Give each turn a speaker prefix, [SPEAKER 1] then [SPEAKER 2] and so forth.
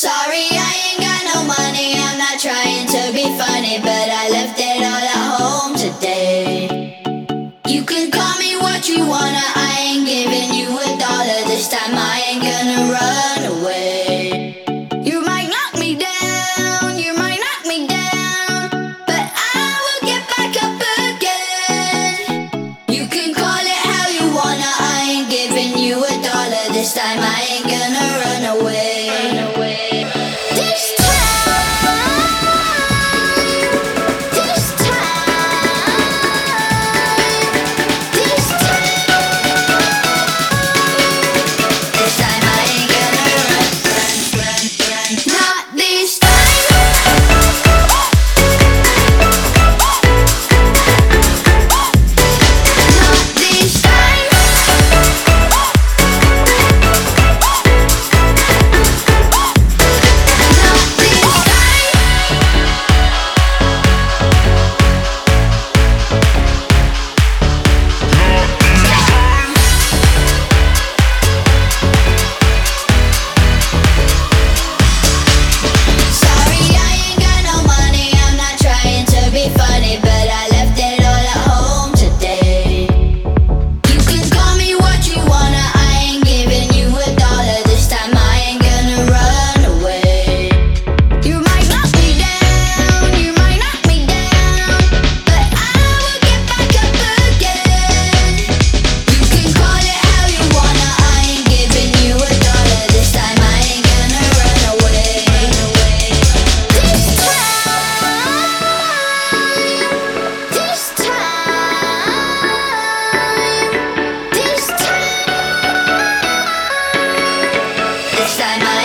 [SPEAKER 1] Sorry, I next time